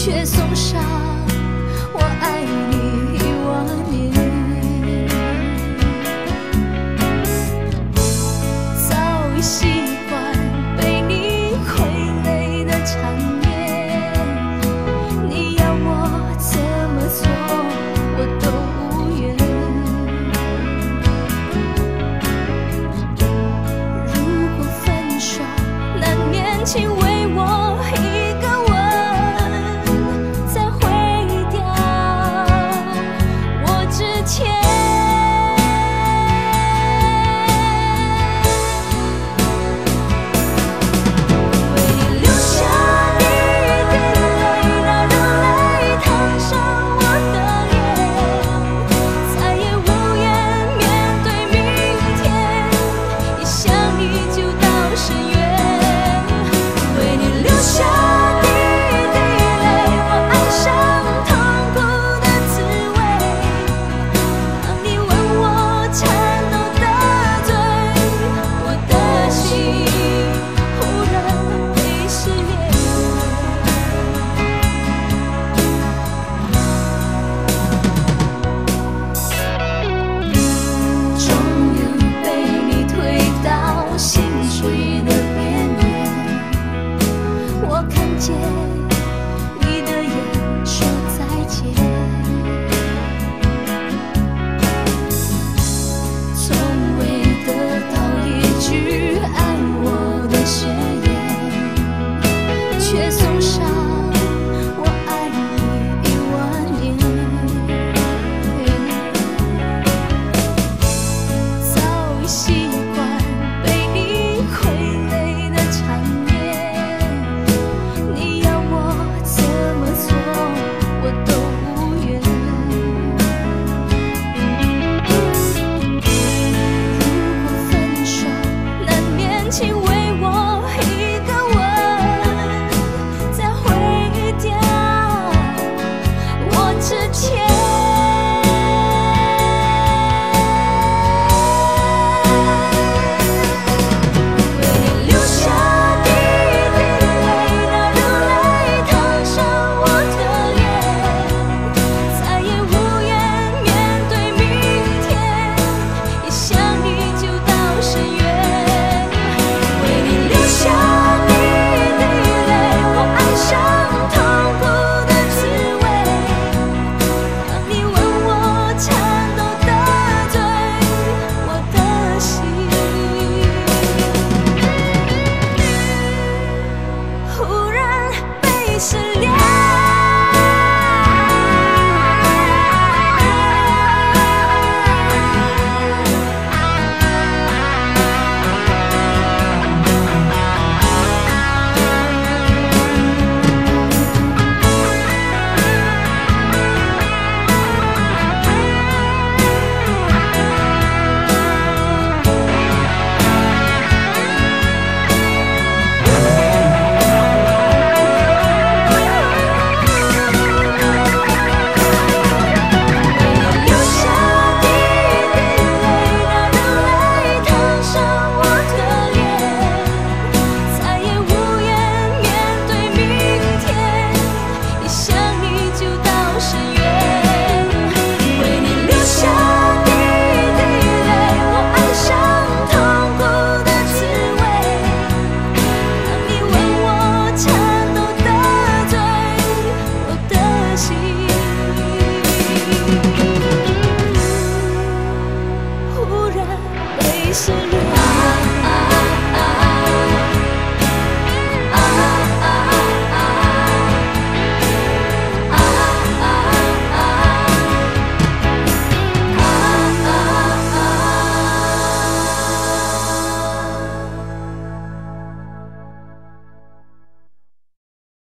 却送上我爱你一万年早已习